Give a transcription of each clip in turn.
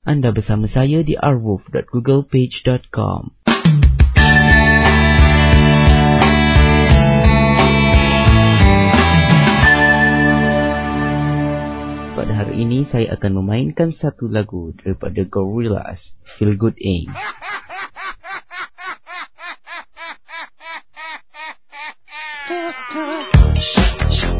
Anda bersama saya di arwolf.googlepage.com. Pada hari ini saya akan memainkan satu lagu daripada Gorillaz, Feel Good Aim.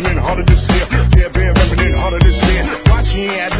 reppin' harder this year. Yeah, been reppin' harder this year. Watch he ain't